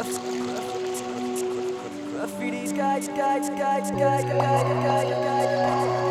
Graffiti's guys, guys, guys, guys, guys, guys, I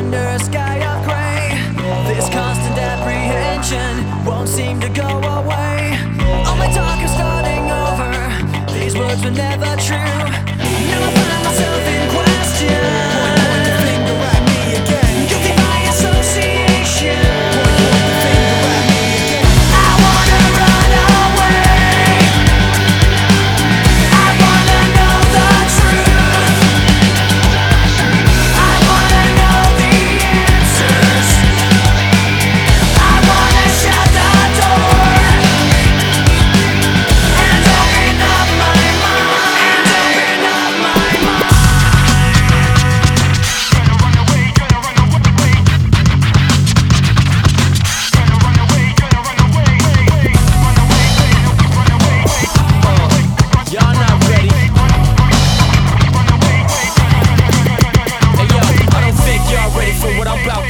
under a sky of gray. This constant apprehension won't seem to go away. All my talk is starting over. These words were never true.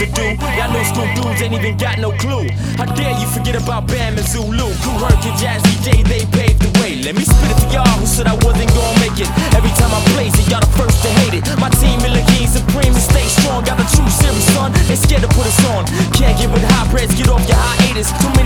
Do. Y'all new school dudes ain't even got no clue. How dare you forget about Bam and Zulu? Kool Herc and Jazzy Jay, they paved the way. Let me spit it to y'all who said I wasn't gonna make it. Every time I blaze it, y'all the first to hate it. My team Milligan supreme and stay strong. Got the true series, son. They scared to put us on. Can't get with high breads, get off your hiatus. Too